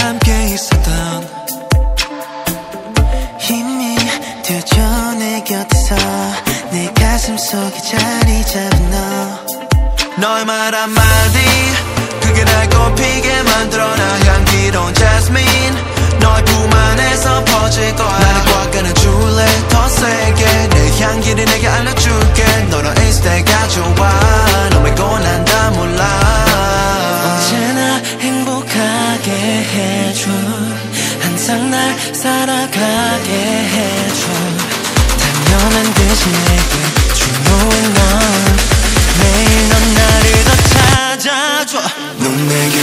함께 있었던 힘이 되죠 내 곁에서 내 가슴 속에 자리 잡은 너. 너의 말 한마디 그게 날 꽃피게 만들어 나 해줘. 항상 날 살아가게 해줘. 당연한 듯이 내게 중요해 넌 매일 넌 나를 더 찾아줘. 넌 내게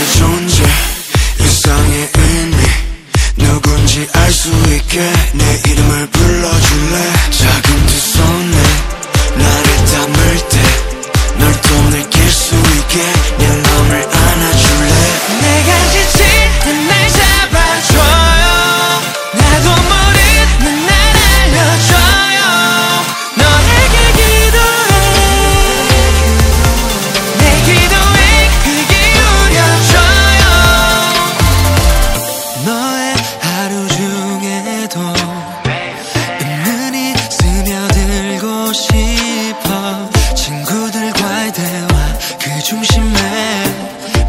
중심에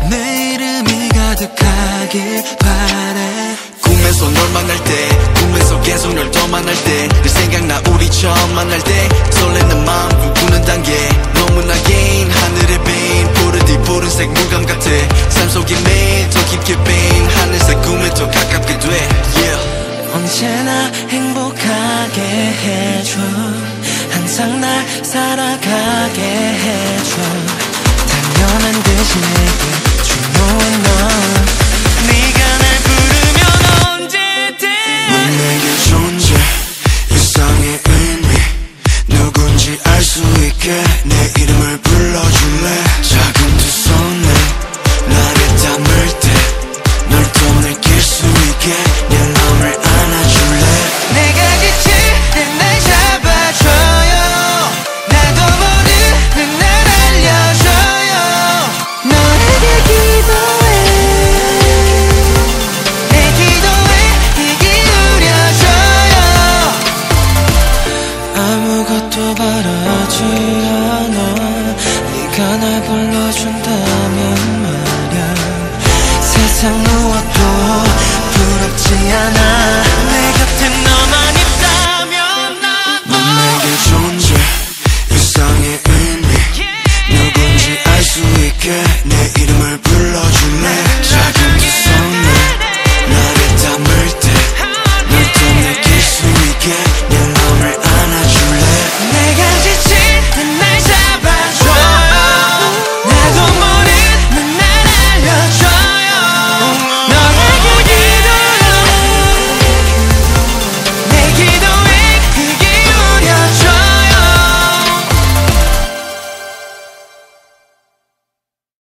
내 이름이 가득하길 바래. 꿈에서 널 만날 때 꿈에서 계속 널 더 만날 때늘 생각나 우리 처음 만날 때. 설레는 마음 꿈꾸는 단계 너무나 긴 하늘의 빈 푸르디 푸른색 물감 같아. 삶 속에 매일 더 깊게 빈 하늘색 꿈에 더 가깝게 돼. Yeah. 언제나 행복하게 해줘. 항상 날 살아가게 해줘 중요해 넌 네가 날 부르면 언제든 넌 내게 존재 일상의 의미. 누군지 알 수 있게 내 이름을 변하지 않아 네가 날 불러준다면 말야. 세상 무엇도 부럽지 않아.